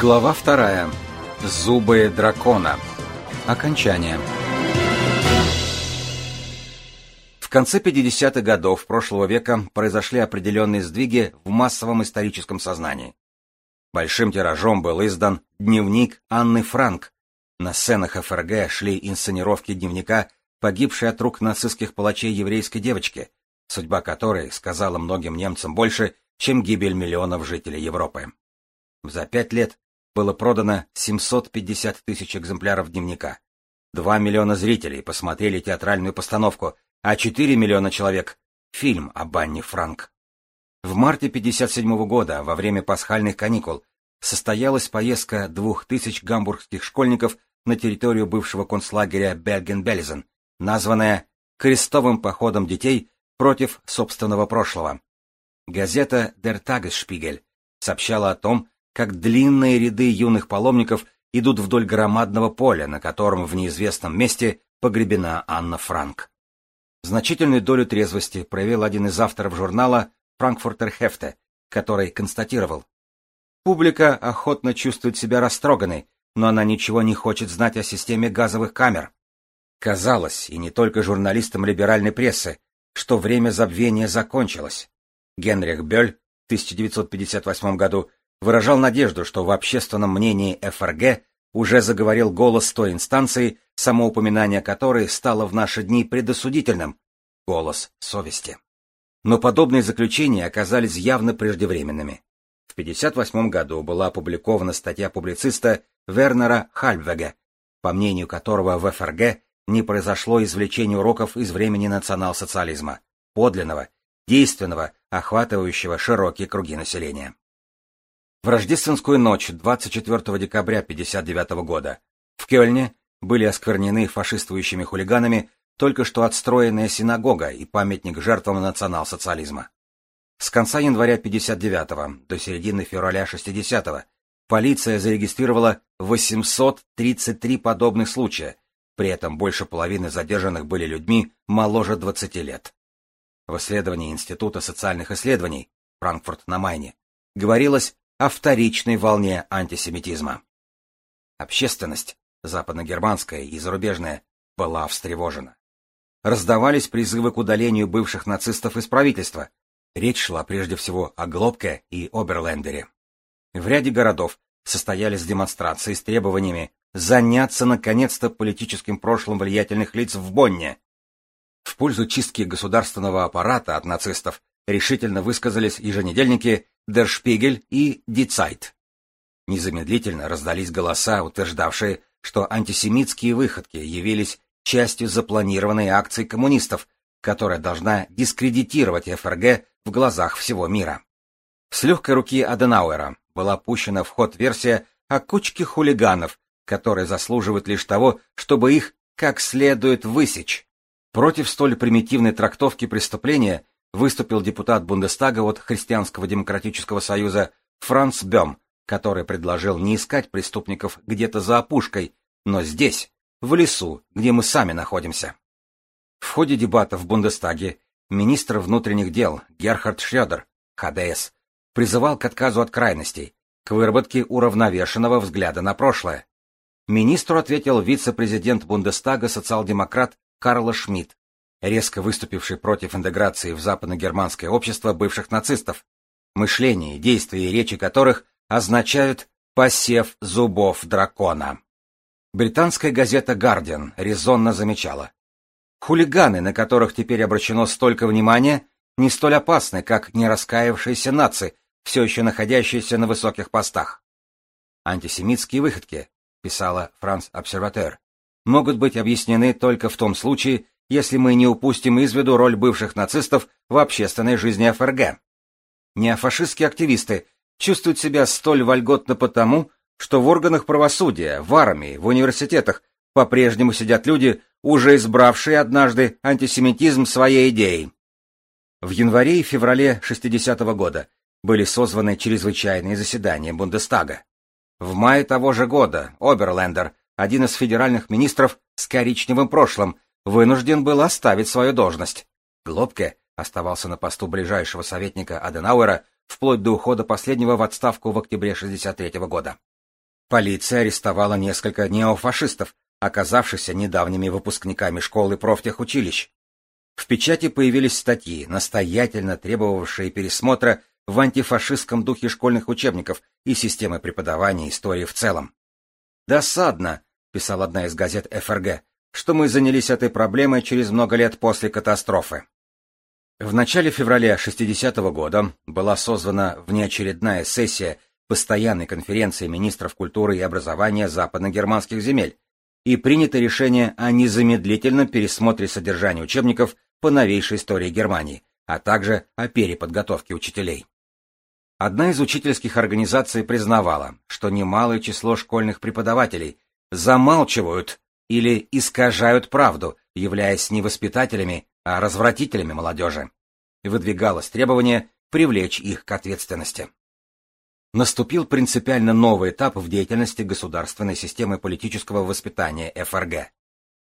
Глава вторая. Зубы дракона. Окончание. В конце 50-х годов прошлого века произошли определенные сдвиги в массовом историческом сознании. Большим тиражом был издан дневник Анны Франк. На сценах ФРГ шли инсценировки дневника, погибшей от рук нацистских палачей еврейской девочки, судьба которой сказала многим немцам больше, чем гибель миллионов жителей Европы. За пять лет было продано 750 тысяч экземпляров дневника. Два миллиона зрителей посмотрели театральную постановку, а 4 миллиона человек — фильм об Анне Франк. В марте 1957 года, во время пасхальных каникул, состоялась поездка двух тысяч гамбургских школьников на территорию бывшего концлагеря Берген-Бельзен, названная «Крестовым походом детей против собственного прошлого». Газета Der Tagesspiegel сообщала о том, как длинные ряды юных паломников идут вдоль громадного поля, на котором в неизвестном месте погребена Анна Франк. Значительную долю трезвости проявил один из авторов журнала «Франкфуртер Хефте», который констатировал. Публика охотно чувствует себя растроганной, но она ничего не хочет знать о системе газовых камер. Казалось, и не только журналистам либеральной прессы, что время забвения закончилось. Генрих Бёль в 1958 году выражал надежду, что в общественном мнении ФРГ уже заговорил голос той инстанции, само упоминание которой стало в наши дни предосудительным — голос совести. Но подобные заключения оказались явно преждевременными. В 1958 году была опубликована статья публициста Вернера Хальвега, по мнению которого в ФРГ не произошло извлечение уроков из времени национал-социализма, подлинного, действенного, охватывающего широкие круги населения. В рождественскую ночь 24 декабря 1959 года в Кёльне были осквернены фашистующими хулиганами только что отстроенная синагога и памятник жертвам национал-социализма. С конца января 59 до середины февраля 60 полиция зарегистрировала 833 подобных случая, при этом больше половины задержанных были людьми моложе 20 лет. В исследовании Института социальных исследований Франкфурт на Майне говорилось о вторичной волне антисемитизма. Общественность, западногерманская и зарубежная, была встревожена. Раздавались призывы к удалению бывших нацистов из правительства. Речь шла прежде всего о Глобке и Оберлендере. В ряде городов состоялись демонстрации с требованиями заняться наконец-то политическим прошлым влиятельных лиц в Бонне. В пользу чистки государственного аппарата от нацистов решительно высказались еженедельники Der Spiegel и Die Zeit. Незамедлительно раздались голоса, утверждавшие, что антисемитские выходки явились частью запланированной акции коммунистов, которая должна дискредитировать ФРГ в глазах всего мира. С легкой руки Аденауэра была пущена в ход версия о кучке хулиганов, которые заслуживают лишь того, чтобы их как следует высечь. Против столь примитивной трактовки преступления выступил депутат Бундестага от Христианского демократического союза Франц Бем, который предложил не искать преступников где-то за опушкой, но здесь, в лесу, где мы сами находимся. В ходе дебатов в Бундестаге министр внутренних дел Герхард Шрёдер, ХДС, призывал к отказу от крайностей, к выработке уравновешенного взгляда на прошлое. Министру ответил вице-президент Бундестага социал-демократ Карла Шмидт, резко выступивший против интеграции в западно-германское общество бывших нацистов, мышление, действия и речи которых означают «посев зубов дракона». Британская газета «Гардиан» резонно замечала. Хулиганы, на которых теперь обращено столько внимания, не столь опасны, как нераскаявшиеся нации, все еще находящиеся на высоких постах. Антисемитские выходки, писала Франц Обсерватер, могут быть объяснены только в том случае, если мы не упустим из виду роль бывших нацистов в общественной жизни ФРГ. Неофашистские активисты чувствуют себя столь вольготно потому, что в органах правосудия, в армии, в университетах по-прежнему сидят люди, уже избравшие однажды антисемитизм своей идеей. В январе и феврале 60-го года были созваны чрезвычайные заседания Бундестага. В мае того же года Оберлендер, один из федеральных министров с коричневым прошлым, вынужден был оставить свою должность. Глобке оставался на посту ближайшего советника Аденауэра вплоть до ухода последнего в отставку в октябре 63 года. Полиция арестовала несколько неофашистов, оказавшихся недавними выпускниками школы профтехучилищ. В печати появились статьи, настоятельно требовавшие пересмотра в антифашистском духе школьных учебников и системы преподавания истории в целом. «Досадно», — писала одна из газет ФРГ, что мы занялись этой проблемой через много лет после катастрофы. В начале февраля 60-го года была созвана внеочередная сессия Постоянной конференции министров культуры и образования западно-германских земель и принято решение о незамедлительном пересмотре содержания учебников по новейшей истории Германии, а также о переподготовке учителей. Одна из учительских организаций признавала, что немалое число школьных преподавателей замалчивают или искажают правду, являясь не воспитателями, а развратителями молодежи. Выдвигалось требование привлечь их к ответственности. Наступил принципиально новый этап в деятельности государственной системы политического воспитания ФРГ.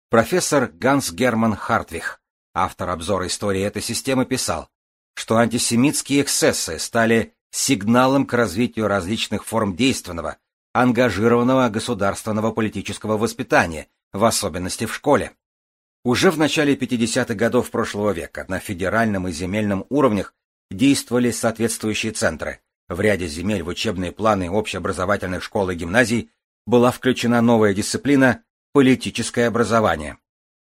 Профессор Ганс Герман Хартвих, автор обзора истории этой системы, писал, что антисемитские эксцессы стали сигналом к развитию различных форм действенного, ангажированного государственного политического воспитания, в особенности в школе. Уже в начале 50-х годов прошлого века на федеральном и земельном уровнях действовали соответствующие центры. В ряде земель в учебные планы общеобразовательных школ и гимназий была включена новая дисциплина «политическое образование».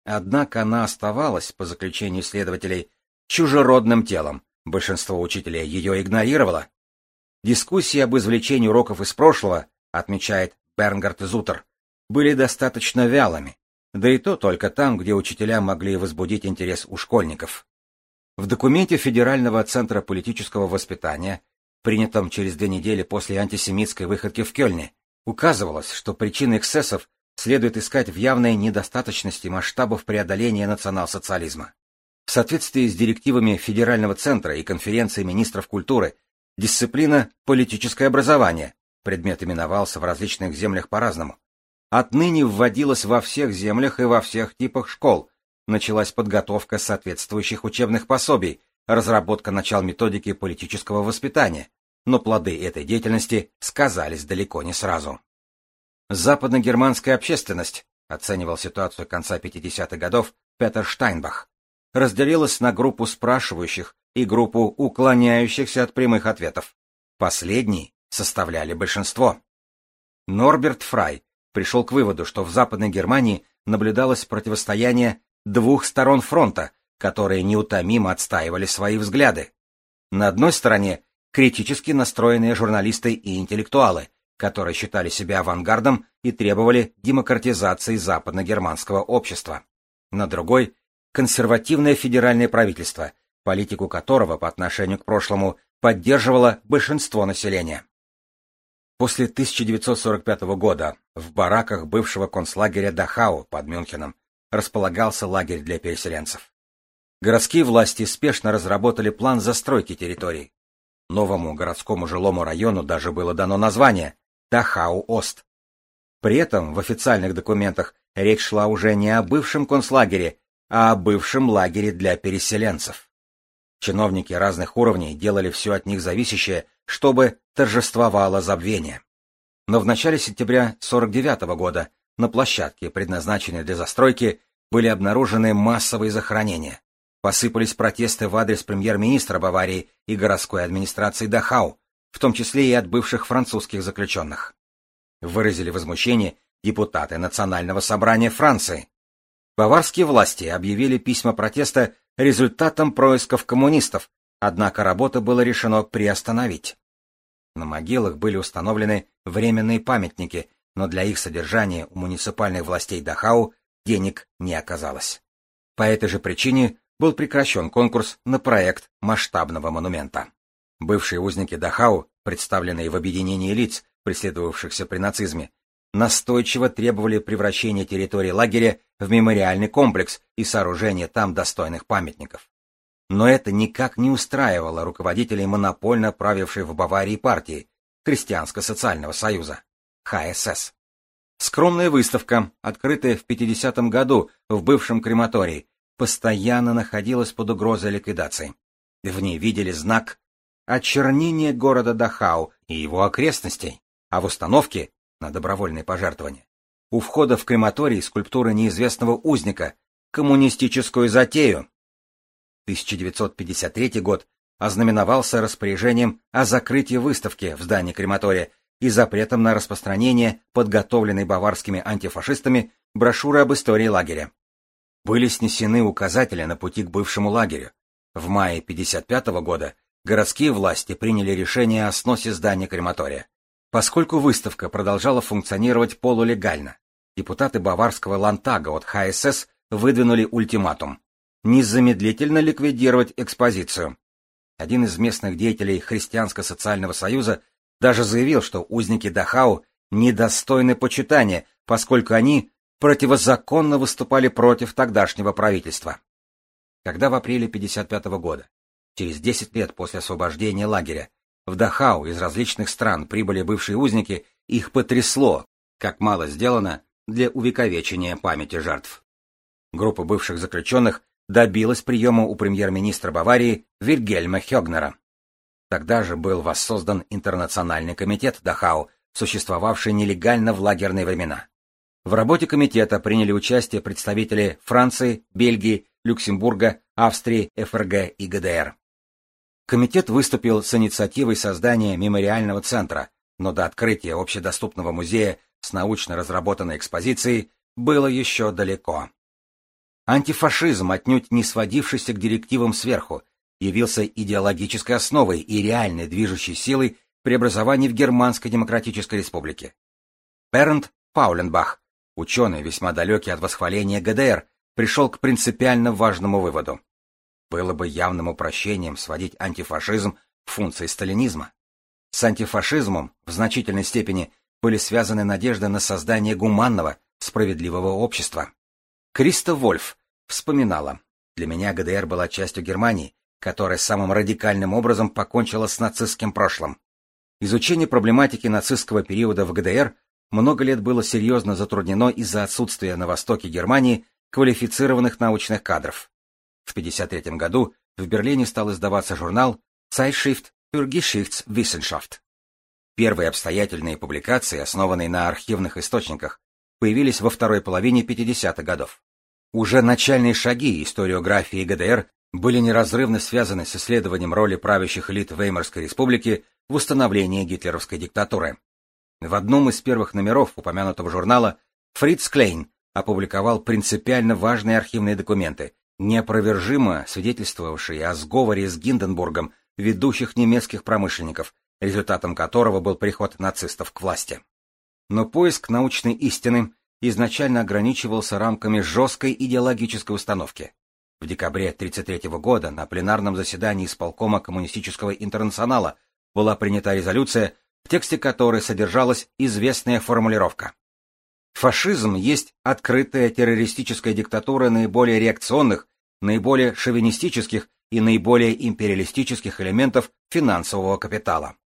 Однако она оставалась, по заключению исследователей, чужеродным телом, большинство учителей ее игнорировало. Дискуссии об извлечении уроков из прошлого, отмечает Бернгард Зутер, были достаточно вялыми, да и то только там, где учителя могли возбудить интерес у школьников. В документе Федерального центра политического воспитания, принятом через две недели после антисемитской выходки в Кёльне, указывалось, что причины эксцессов следует искать в явной недостаточности масштабов преодоления национал-социализма. В соответствии с директивами Федерального центра и конференции министров культуры, дисциплина «политическое образование» предмет именовался в различных землях по-разному, отныне вводилась во всех землях и во всех типах школ. Началась подготовка соответствующих учебных пособий, разработка начал методики политического воспитания, но плоды этой деятельности сказались далеко не сразу. Западногерманская общественность, оценивал ситуацию конца 50-х годов Петер Штайнбах, разделилась на группу спрашивающих и группу уклоняющихся от прямых ответов. Последние составляли большинство. Норберт Фрай пришел к выводу, что в Западной Германии наблюдалось противостояние двух сторон фронта, которые неутомимо отстаивали свои взгляды. На одной стороне критически настроенные журналисты и интеллектуалы, которые считали себя авангардом и требовали демократизации западно-германского общества. На другой — консервативное федеральное правительство, политику которого по отношению к прошлому поддерживало большинство населения. После 1945 года в бараках бывшего концлагеря Дахау под Мюнхеном располагался лагерь для переселенцев. Городские власти спешно разработали план застройки территорий. Новому городскому жилому району даже было дано название Дахау-Ост. При этом в официальных документах речь шла уже не о бывшем концлагере, а о бывшем лагере для переселенцев. Чиновники разных уровней делали все от них зависящее, чтобы торжествовало забвение. Но в начале сентября 49 года на площадке, предназначенной для застройки, были обнаружены массовые захоронения. Посыпались протесты в адрес премьер-министра Баварии и городской администрации Дахау, в том числе и от бывших французских заключенных. Выразили возмущение депутаты Национального собрания Франции. Баварские власти объявили письма протеста результатом происков коммунистов, однако работу было решено приостановить. На могилах были установлены временные памятники, но для их содержания у муниципальных властей Дахау денег не оказалось. По этой же причине был прекращен конкурс на проект масштабного монумента. Бывшие узники Дахау, представленные в объединении лиц, преследовавшихся при нацизме, настойчиво требовали превращения территории лагеря в мемориальный комплекс и сооружения там достойных памятников. Но это никак не устраивало руководителей монопольно правившей в Баварии партии Христианско-социального союза, ХСС. Скромная выставка, открытая в 50-м году в бывшем крематории, постоянно находилась под угрозой ликвидации. В ней видели знак очернения города Дахау и его окрестностей, а в установке на добровольные пожертвования. У входа в крематорий скульптура неизвестного узника, коммунистическую затею. 1953 год ознаменовался распоряжением о закрытии выставки в здании крематория и запретом на распространение подготовленной баварскими антифашистами брошюры об истории лагеря. Были снесены указатели на пути к бывшему лагерю. В мае 1955 года городские власти приняли решение о сносе здания крематория. Поскольку выставка продолжала функционировать полулегально, депутаты баварского Лантага от ХСС выдвинули ультиматум незамедлительно ликвидировать экспозицию. Один из местных деятелей Христианско-социального союза даже заявил, что узники Дахау недостойны почитания, поскольку они противозаконно выступали против тогдашнего правительства. Когда в апреле 1955 года, через 10 лет после освобождения лагеря, в Дахау из различных стран прибыли бывшие узники, их потрясло, как мало сделано для увековечения памяти жертв. Группа бывших заключенных добилась приема у премьер-министра Баварии Вильгельма Хёгнера. Тогда же был воссоздан Интернациональный комитет Дахау, существовавший нелегально в лагерные времена. В работе комитета приняли участие представители Франции, Бельгии, Люксембурга, Австрии, ФРГ и ГДР. Комитет выступил с инициативой создания мемориального центра, но до открытия общедоступного музея с научно разработанной экспозицией было еще далеко. Антифашизм, отнюдь не сводившийся к директивам сверху, явился идеологической основой и реальной движущей силой преобразований в Германской Демократической Республике. Бернт Пауленбах, ученый, весьма далекий от восхваления ГДР, пришел к принципиально важному выводу. Было бы явным упрощением сводить антифашизм к функции сталинизма. С антифашизмом в значительной степени были связаны надежды на создание гуманного, справедливого общества. Криста Вольф вспоминала, для меня ГДР была частью Германии, которая самым радикальным образом покончила с нацистским прошлым. Изучение проблематики нацистского периода в ГДР много лет было серьезно затруднено из-за отсутствия на востоке Германии квалифицированных научных кадров. В 1953 году в Берлине стал издаваться журнал Zeitschrift für Geschichtswissenschaft. Первые обстоятельные публикации, основанные на архивных источниках, появились во второй половине 50-х годов. Уже начальные шаги историографии ГДР были неразрывно связаны с исследованием роли правящих элит Веймарской республики в установлении гитлеровской диктатуры. В одном из первых номеров упомянутого журнала Фриц Клейн опубликовал принципиально важные архивные документы, неопровержимо свидетельствовавшие о сговоре с Гинденбургом ведущих немецких промышленников, результатом которого был приход нацистов к власти. Но поиск научной истины изначально ограничивался рамками жесткой идеологической установки. В декабре 1933 года на пленарном заседании исполкома Коммунистического интернационала была принята резолюция, в тексте которой содержалась известная формулировка. Фашизм есть открытая террористическая диктатура наиболее реакционных, наиболее шовинистических и наиболее империалистических элементов финансового капитала.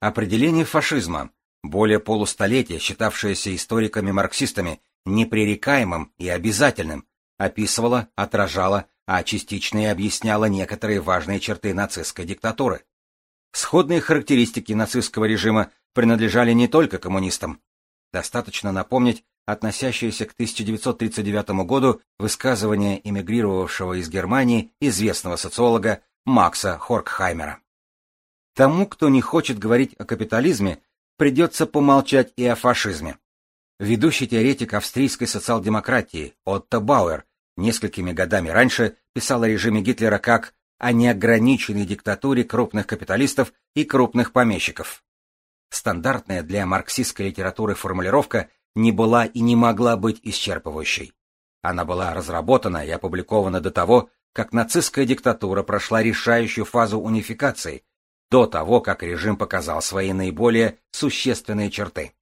Определение фашизма, более полустолетия считавшееся историками-марксистами непререкаемым и обязательным, описывало, отражало, а частично и объясняло некоторые важные черты нацистской диктатуры. Сходные характеристики нацистского режима принадлежали не только коммунистам. Достаточно напомнить относящееся к 1939 году высказывание эмигрировавшего из Германии известного социолога Макса Хоркхаймера. Тому, кто не хочет говорить о капитализме, придется помолчать и о фашизме. Ведущий теоретик австрийской социал-демократии Отто Бауэр несколькими годами раньше писал о режиме Гитлера как о неограниченной диктатуре крупных капиталистов и крупных помещиков. Стандартная для марксистской литературы формулировка не была и не могла быть исчерпывающей. Она была разработана и опубликована до того, как нацистская диктатура прошла решающую фазу унификации, до того, как режим показал свои наиболее существенные черты.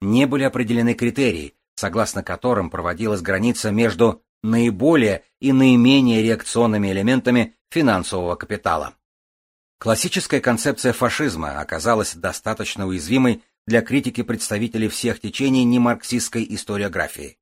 Не были определены критерии, согласно которым проводилась граница между наиболее и наименее реакционными элементами финансового капитала. Классическая концепция фашизма оказалась достаточно уязвимой для критики представителей всех течений немарксистской историографии.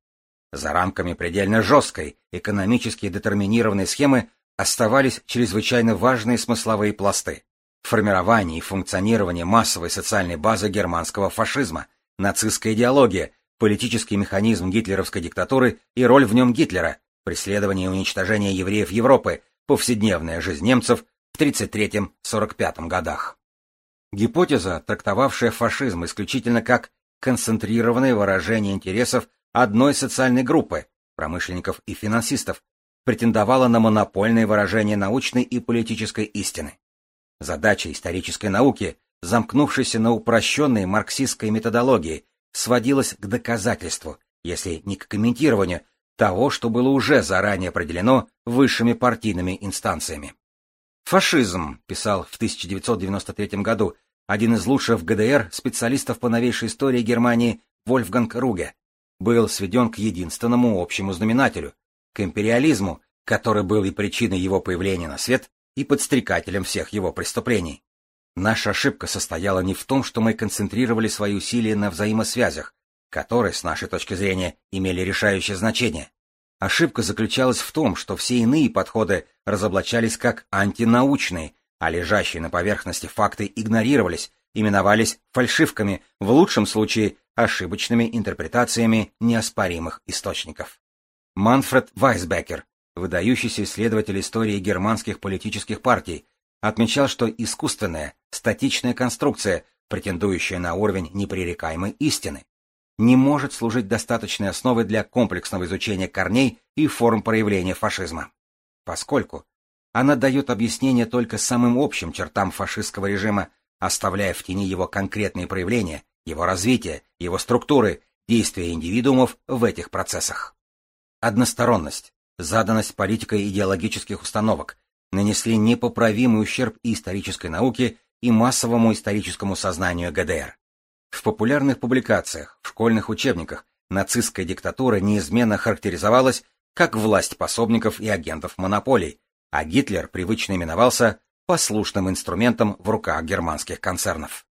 За рамками предельно жесткой, экономически детерминированной схемы оставались чрезвычайно важные смысловые пласты. Формирование и функционирование массовой социальной базы германского фашизма, нацистская идеология, политический механизм гитлеровской диктатуры и роль в нем Гитлера, преследование и уничтожение евреев Европы, повседневная жизнь немцев в 1933-1945 годах. Гипотеза, трактовавшая фашизм исключительно как концентрированное выражение интересов одной социальной группы, промышленников и финансистов, претендовала на монопольное выражение научной и политической истины. Задача исторической науки, замкнувшейся на упрощенной марксистской методологии, сводилась к доказательству, если не к комментированию, того, что было уже заранее определено высшими партийными инстанциями. «Фашизм», писал в 1993 году один из лучших в ГДР специалистов по новейшей истории Германии Вольфганг Руге, был сведен к единственному общему знаменателю — к империализму, который был и причиной его появления на свет, и подстрекателем всех его преступлений. Наша ошибка состояла не в том, что мы концентрировали свои усилия на взаимосвязях, которые, с нашей точки зрения, имели решающее значение. Ошибка заключалась в том, что все иные подходы разоблачались как антинаучные, а лежащие на поверхности факты игнорировались, именовались фальшивками, в лучшем случае ошибочными интерпретациями неоспоримых источников. Манфред Вайсбекер, выдающийся исследователь истории германских политических партий, отмечал, что искусственная, статичная конструкция, претендующая на уровень непререкаемой истины, не может служить достаточной основой для комплексного изучения корней и форм проявления фашизма, поскольку она дает объяснение только самым общим чертам фашистского режима, оставляя в тени его конкретные проявления, его развитие, его структуры, действия индивидуумов в этих процессах. Односторонность, заданность политикой идеологических установок нанесли непоправимый ущерб и исторической науке, и массовому историческому сознанию ГДР. В популярных публикациях, в школьных учебниках нацистская диктатура неизменно характеризовалась как власть пособников и агентов монополий, а Гитлер привычно именовался послушным инструментом в руках германских концернов.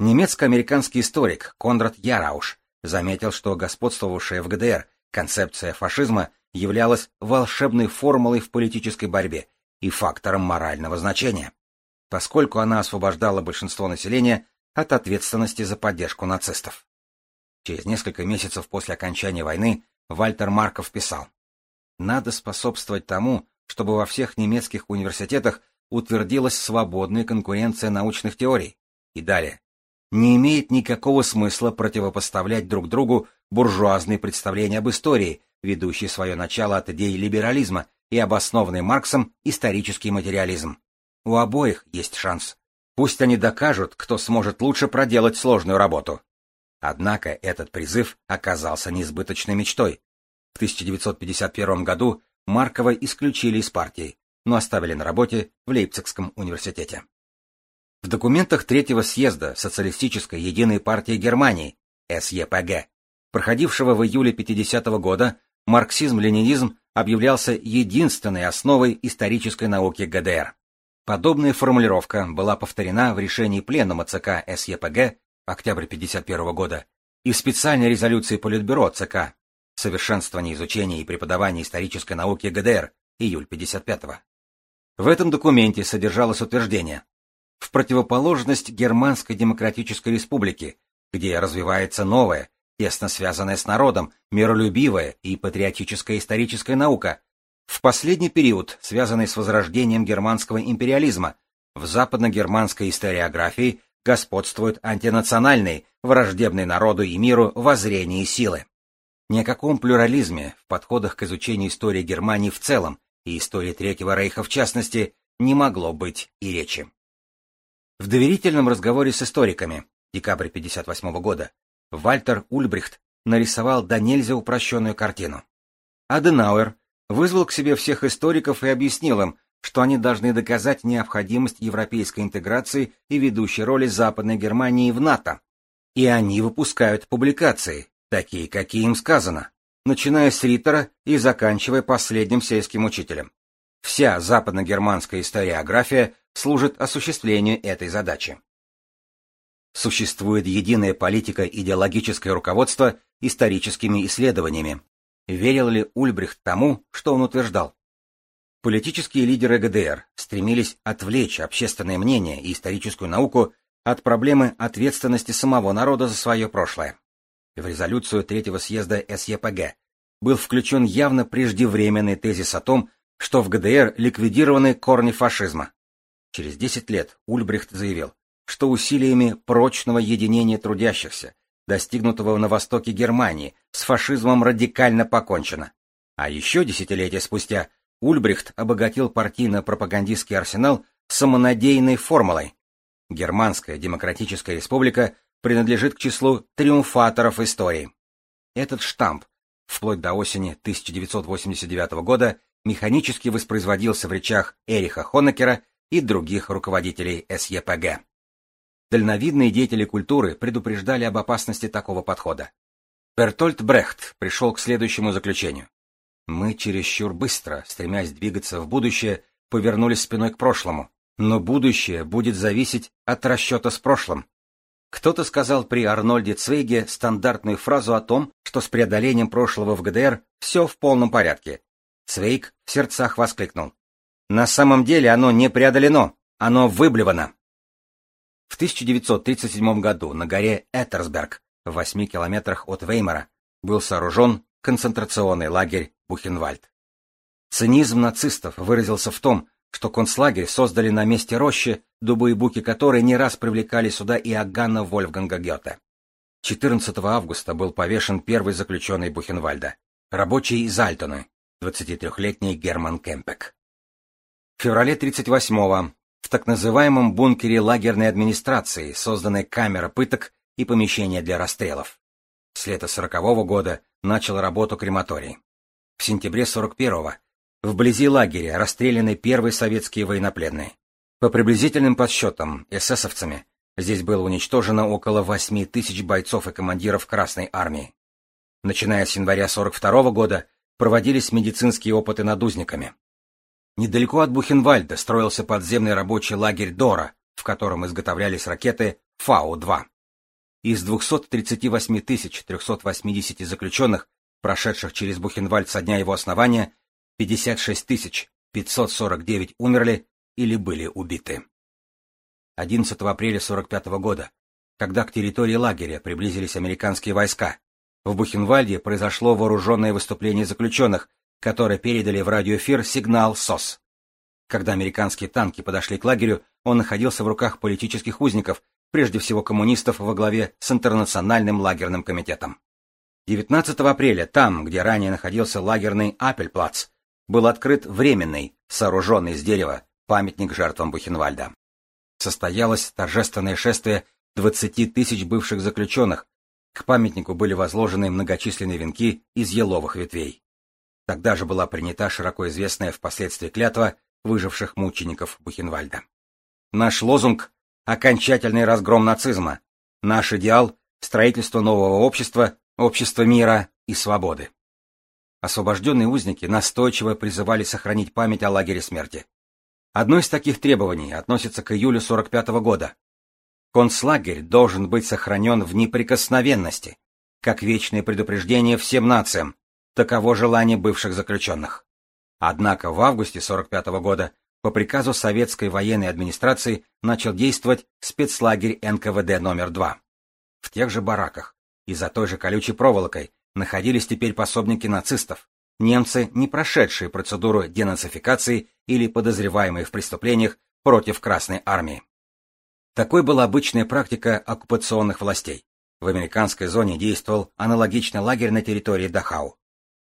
Немецко-американский историк Конрад Ярауш заметил, что господствовавшая в ГДР концепция фашизма являлась волшебной формулой в политической борьбе и фактором морального значения, поскольку она освобождала большинство населения от ответственности за поддержку нацистов. Через несколько месяцев после окончания войны Вальтер Марков писал, «Надо способствовать тому, чтобы во всех немецких университетах утвердилась свободная конкуренция научных теорий». И далее, «Не имеет никакого смысла противопоставлять друг другу буржуазные представления об истории, ведущие свое начало от идей либерализма и обоснованный Марксом исторический материализм. У обоих есть шанс. Пусть они докажут, кто сможет лучше проделать сложную работу. Однако этот призыв оказался несбыточной мечтой. В 1951 году Маркова исключили из партии, но оставили на работе в Лейпцигском университете. В документах Третьего съезда Социалистической единой партии Германии, СЕПГ, проходившего в июле 50 -го года, марксизм-ленинизм объявлялся единственной основой исторической науки ГДР. Подобная формулировка была повторена в решении Пленума ЦК СЕПГ октябрь 1951 года и в специальной резолюции Политбюро ЦК «Совершенствование изучения и преподавания исторической науки ГДР» июль 1955 -го. В этом документе содержалось утверждение «В противоположность Германской Демократической Республике, где развивается новая, тесно связанная с народом, миролюбивая и патриотическая историческая наука, в последний период, связанный с возрождением германского империализма, в западно-германской историографии господствуют антинациональные, враждебные народу и миру воззрения и силы. Ни о каком плюрализме в подходах к изучению истории Германии в целом и истории Третьего Рейха в частности не могло быть и речи. В доверительном разговоре с историками, декабрь 1958 года, Вальтер Ульбрихт нарисовал до нельзя упрощенную картину. Аденауэр вызвал к себе всех историков и объяснил им, что они должны доказать необходимость европейской интеграции и ведущей роли Западной Германии в НАТО. И они выпускают публикации, такие, какие им сказано, начиная с Риттера и заканчивая последним сельским учителем. Вся западно-германская историография служит осуществлению этой задачи. Существует единая политика идеологическое руководство историческими исследованиями. Верил ли Ульбрихт тому, что он утверждал? Политические лидеры ГДР стремились отвлечь общественное мнение и историческую науку от проблемы ответственности самого народа за свое прошлое. В резолюцию Третьего съезда СЕПГ был включен явно преждевременный тезис о том, что в ГДР ликвидированы корни фашизма. Через 10 лет Ульбрихт заявил, что усилиями прочного единения трудящихся, достигнутого на востоке Германии, с фашизмом радикально покончено. А еще десятилетия спустя Ульбрихт обогатил партийно-пропагандистский арсенал самонадеянной формулой. Германская Демократическая Республика принадлежит к числу триумфаторов истории. Этот штамп, вплоть до осени 1989 года, механически воспроизводился в речах Эриха Хонекера и других руководителей СЕПГ. Дальновидные деятели культуры предупреждали об опасности такого подхода. Бертольд Брехт пришел к следующему заключению. Мы чересчур быстро, стремясь двигаться в будущее, повернулись спиной к прошлому, но будущее будет зависеть от расчета с прошлым. Кто-то сказал при Арнольде Цвейге стандартную фразу о том, что с преодолением прошлого в ГДР все в полном порядке. Цвейг в сердцах воскликнул. На самом деле оно не преодолено, оно выблевано. В 1937 году на горе Этерсберг, в 8 километрах от Веймара, был сооружен концентрационный лагерь Бухенвальд. Цинизм нацистов выразился в том, что концлагерь создали на месте рощи, дубы и буки которой не раз привлекали сюда и Аганна Вольфганга Гёте. 14 августа был повешен первый заключенный Бухенвальда, рабочий из Альтоны, 23-летний Герман Кемпек. В феврале 38-го в так называемом бункере лагерной администрации созданы камера пыток и помещения для расстрелов. С лета 40-го года начал работу крематорий. В сентябре 41-го вблизи лагеря расстреляны первые советские военнопленные. По приблизительным подсчетам эсэсовцами здесь было уничтожено около 8 тысяч бойцов и командиров Красной Армии. Начиная с января 42 -го года проводились медицинские опыты над узниками. Недалеко от Бухенвальда строился подземный рабочий лагерь Дора, в котором изготовлялись ракеты Фау-2. Из 238 380 заключенных, прошедших через Бухенвальд со дня его основания, 56 549 умерли или были убиты. 11 апреля 45 года, когда к территории лагеря приблизились американские войска, в Бухенвальде произошло вооруженное выступление заключенных, которые передали в радиоэфир сигнал СОС. Когда американские танки подошли к лагерю, он находился в руках политических узников, прежде всего коммунистов во главе с Интернациональным лагерным комитетом. 19 апреля, там, где ранее находился лагерный Апельплац, был открыт временный, сооруженный из дерева, памятник жертвам Бухенвальда. Состоялось торжественное шествие 20 тысяч бывших заключенных, к памятнику были возложены многочисленные венки из еловых ветвей. Тогда же была принята широко известная впоследствии клятва выживших мучеников Бухенвальда. Наш лозунг — окончательный разгром нацизма. Наш идеал — строительство нового общества, общества мира и свободы. Освобожденные узники настойчиво призывали сохранить память о лагере смерти. Одно из таких требований относится к июлю 45 -го года. Концлагерь должен быть сохранен в неприкосновенности, как вечное предупреждение всем нациям, Таково желание бывших заключенных. Однако в августе 45 года по приказу советской военной администрации начал действовать спецлагерь НКВД номер 2. В тех же бараках и за той же колючей проволокой находились теперь пособники нацистов, немцы, не прошедшие процедуру денацификации или подозреваемые в преступлениях против Красной Армии. Такой была обычная практика оккупационных властей. В американской зоне действовал аналогичный лагерь на территории Дахау.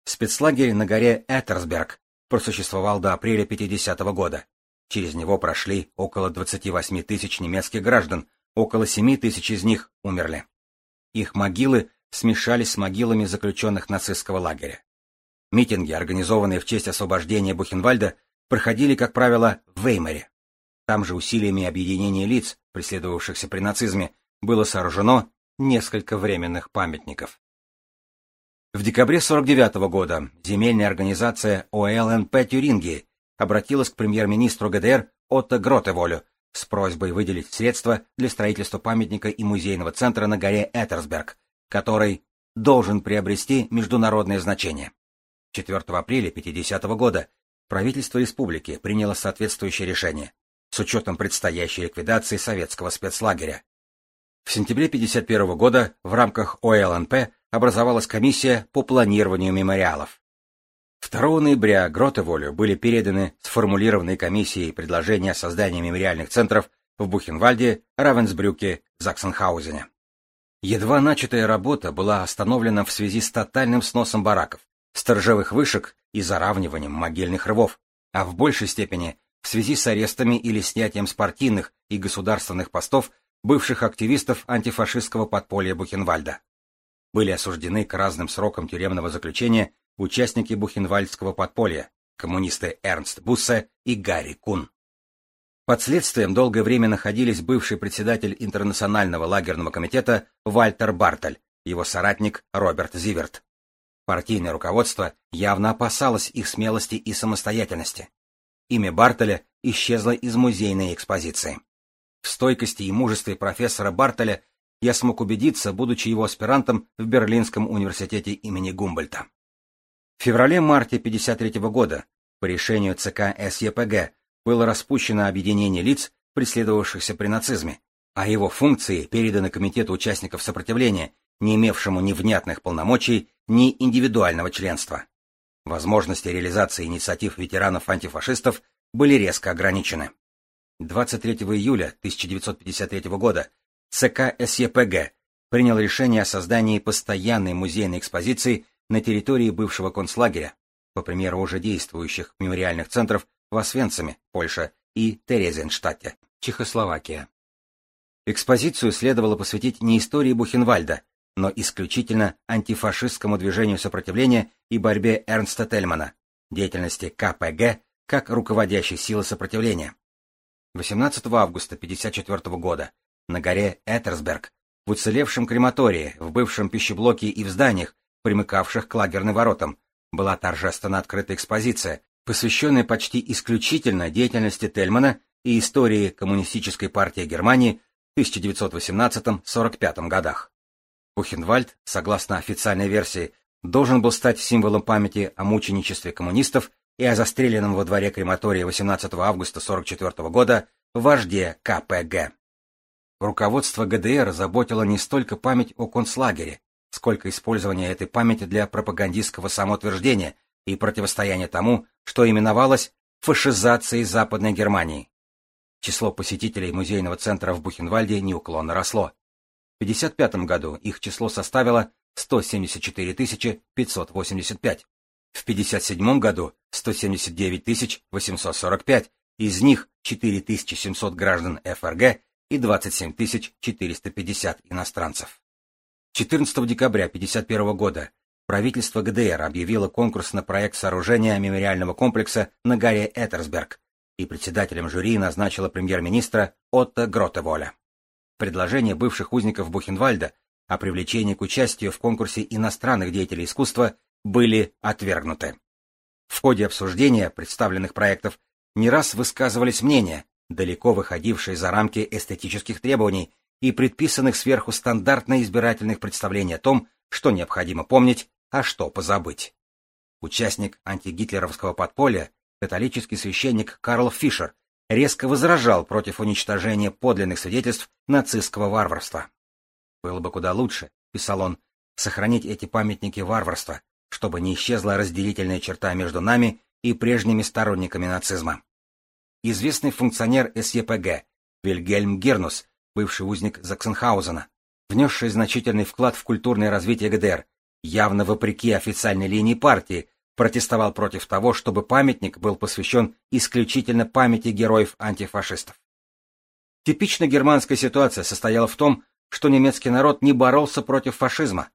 Спецлагерь на горе Этерсберг просуществовал до апреля 50 -го года. Через него прошли около 28 тысяч немецких граждан, около 7 тысяч из них умерли. Их могилы смешались с могилами заключенных нацистского лагеря. Митинги, организованные в честь освобождения Бухенвальда, проходили, как правило, в Веймаре. Там же усилиями объединения лиц, преследовавшихся при нацизме, было сооружено несколько временных памятников. В декабре 49 года земельная организация ОЛНП Тюрингии обратилась к премьер-министру ГДР Отто Гротеволю с просьбой выделить средства для строительства памятника и музейного центра на горе Этерсберг, который должен приобрести международное значение. 4 апреля 50 года правительство республики приняло соответствующее решение. с учетом предстоящей ликвидации советского спецлагеря. В сентябре 1951 года в рамках ОЛНП образовалась комиссия по планированию мемориалов. 2 ноября Гротеволю были переданы сформулированные комиссией предложения о создании мемориальных центров в Бухенвальде, Равенсбрюке, Заксенхаузене. Едва начатая работа была остановлена в связи с тотальным сносом бараков, сторожевых вышек и заравниванием могильных рвов, а в большей степени в связи с арестами или снятием с партийных и государственных постов бывших активистов антифашистского подполья Бухенвальда. Были осуждены к разным срокам тюремного заключения участники Бухенвальдского подполья, коммунисты Эрнст Буссе и Гарри Кун. Под следствием долгое время находились бывший председатель Интернационального лагерного комитета Вальтер Бартель, его соратник Роберт Зиверт. Партийное руководство явно опасалось их смелости и самостоятельности. Имя Бартеля исчезло из музейной экспозиции. В стойкости и мужестве профессора Бартеля я смог убедиться, будучи его аспирантом в Берлинском университете имени Гумбольта. В феврале-марте 1953 года по решению ЦК СЕПГ было распущено объединение лиц, преследовавшихся при нацизме, а его функции переданы Комитету участников сопротивления, не имевшему ни внятных полномочий, ни индивидуального членства. Возможности реализации инициатив ветеранов-антифашистов были резко ограничены. 23 июля 1953 года ЦК СЕПГ принял решение о создании постоянной музейной экспозиции на территории бывшего концлагеря, по примеру уже действующих мемориальных центров в Освенциме, Польша, и Терезенштадте, Чехословакия. Экспозицию следовало посвятить не истории Бухенвальда, но исключительно антифашистскому движению сопротивления и борьбе Эрнста Тельмана, деятельности КПГ как руководящей силы сопротивления. 18 августа 1954 года на горе Этерсберг, в уцелевшем крематории, в бывшем пищеблоке и в зданиях, примыкавших к лагерным воротам, была торжественно открыта экспозиция, посвященная почти исключительно деятельности Тельмана и истории Коммунистической партии Германии в 1918-45 годах. Бухенвальд, согласно официальной версии, должен был стать символом памяти о мученичестве коммунистов и о застреленном во дворе крематория 18 августа 1944 года вожде КПГ. Руководство ГДР заботило не столько память о концлагере, сколько использование этой памяти для пропагандистского самоутверждения и противостояния тому, что именовалось фашизацией Западной Германии. Число посетителей музейного центра в Бухенвальде неуклонно росло. В 1955 году их число составило 174 585, в 1957 году 179 845, из них 4 700 граждан ФРГ и 27 450 иностранцев. 14 декабря 1951 года правительство ГДР объявило конкурс на проект сооружения мемориального комплекса на горе Этерсберг, и председателем жюри назначило премьер-министра Отто Гротеволя. Предложение бывших узников Бухенвальда о привлечении к участию в конкурсе иностранных деятелей искусства были отвергнуты. В ходе обсуждения представленных проектов не раз высказывались мнения, далеко выходившие за рамки эстетических требований и предписанных сверху стандартно избирательных представлений о том, что необходимо помнить, а что позабыть. Участник антигитлеровского подполья, католический священник Карл Фишер, резко возражал против уничтожения подлинных свидетельств нацистского варварства. «Было бы куда лучше», — писал он, — «сохранить эти памятники варварства, чтобы не исчезла разделительная черта между нами и прежними сторонниками нацизма». Известный функционер СЕПГ Вильгельм Гернус бывший узник Заксенхаузена, внесший значительный вклад в культурное развитие ГДР, явно вопреки официальной линии партии, протестовал против того, чтобы памятник был посвящен исключительно памяти героев-антифашистов. Типичная германская ситуация состояла в том, что немецкий народ не боролся против фашизма.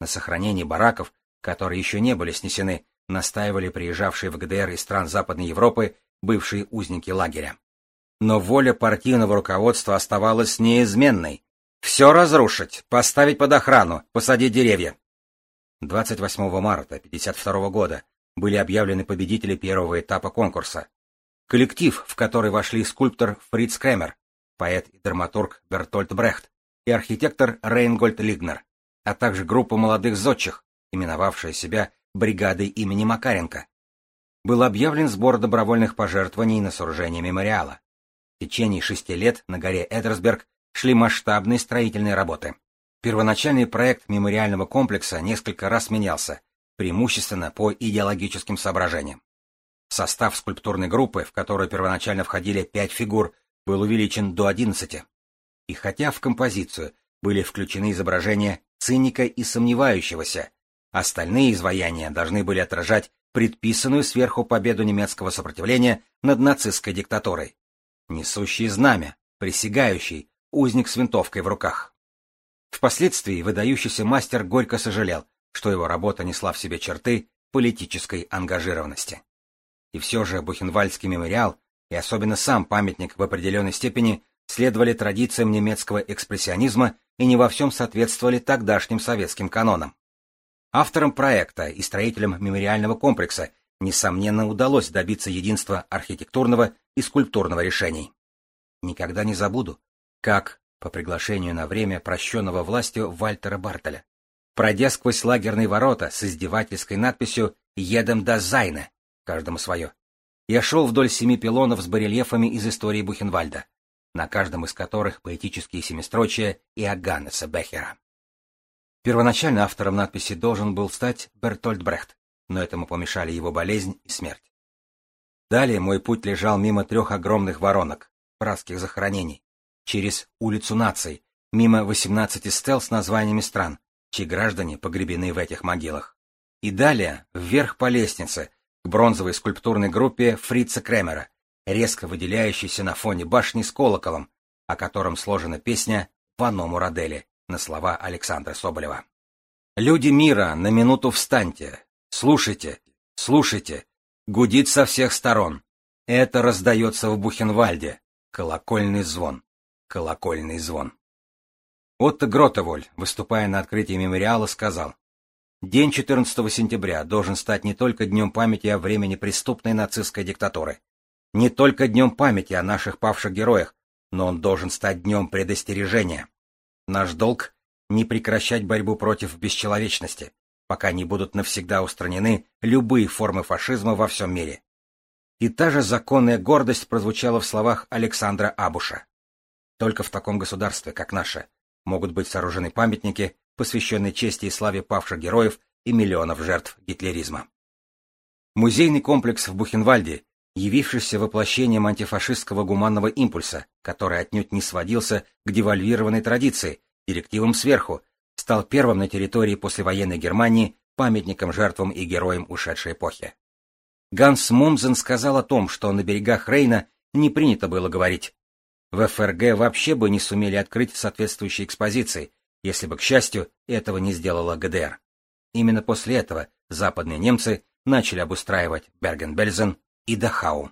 На сохранении бараков, которые еще не были снесены, настаивали приезжавшие в ГДР из стран Западной Европы бывшие узники лагеря. Но воля партийного руководства оставалась неизменной. Все разрушить, поставить под охрану, посадить деревья. 28 марта 1952 года были объявлены победители первого этапа конкурса. Коллектив, в который вошли скульптор Фриц Кремер, поэт и драматург Бертольд Брехт и архитектор Рейнгольд Лигнер, а также группа молодых зодчих, именовавшая себя бригадой имени Макаренко. Был объявлен сбор добровольных пожертвований на сооружение мемориала. В течение шести лет на горе Эдерсберг шли масштабные строительные работы. Первоначальный проект мемориального комплекса несколько раз менялся, преимущественно по идеологическим соображениям. Состав скульптурной группы, в которую первоначально входили пять фигур, был увеличен до одиннадцати. И хотя в композицию были включены изображения циника и сомневающегося, остальные изваяния должны были отражать предписанную сверху победу немецкого сопротивления над нацистской диктатурой. Несущий знамя, присягающий, узник с винтовкой в руках. Впоследствии выдающийся мастер горько сожалел, что его работа несла в себе черты политической ангажированности. И все же Бухенвальдский мемориал, и особенно сам памятник в определенной степени, следовали традициям немецкого экспрессионизма и не во всем соответствовали тогдашним советским канонам. Авторам проекта и строителям мемориального комплекса, несомненно, удалось добиться единства архитектурного и скульптурного решений. Никогда не забуду, как, по приглашению на время прощенного властью Вальтера Бартеля, пройдя сквозь лагерные ворота с издевательской надписью «Едем до Зайна», каждому свое, я шел вдоль семи пилонов с барельефами из истории Бухенвальда, на каждом из которых поэтические семистрочия и Аганнеса Бехера. Первоначально автором надписи должен был стать Бертольд Брехт, но этому помешали его болезнь и смерть. Далее мой путь лежал мимо трех огромных воронок, пражских захоронений, через улицу наций, мимо 18 стел с названиями стран, чьи граждане погребены в этих могилах. И далее вверх по лестнице, к бронзовой скульптурной группе Фрица Кремера, резко выделяющейся на фоне башни с колоколом, о котором сложена песня «Вано Мурадели» на слова Александра Соболева. «Люди мира, на минуту встаньте! Слушайте, слушайте! Гудит со всех сторон! Это раздается в Бухенвальде! Колокольный звон! Колокольный звон!» Отто Гротоволь, выступая на открытии мемориала, сказал, «День 14 сентября должен стать не только днем памяти о времени преступной нацистской диктатуры, не только днем памяти о наших павших героях, но он должен стать днем предостережения. Наш долг — не прекращать борьбу против бесчеловечности, пока не будут навсегда устранены любые формы фашизма во всем мире. И та же законная гордость прозвучала в словах Александра Абуша. Только в таком государстве, как наше, могут быть сооружены памятники, посвященные чести и славе павших героев и миллионов жертв гитлеризма. Музейный комплекс в Бухенвальде явившийся воплощением антифашистского гуманного импульса, который отнюдь не сводился к девальвированной традиции, директивам сверху, стал первым на территории послевоенной Германии памятником жертвам и героям ушедшей эпохи. Ганс Мумзен сказал о том, что на берегах Рейна не принято было говорить. В ФРГ вообще бы не сумели открыть соответствующие экспозиции, если бы, к счастью, этого не сделала ГДР. Именно после этого западные немцы начали обустраивать Берген-Бельзен и Дахау.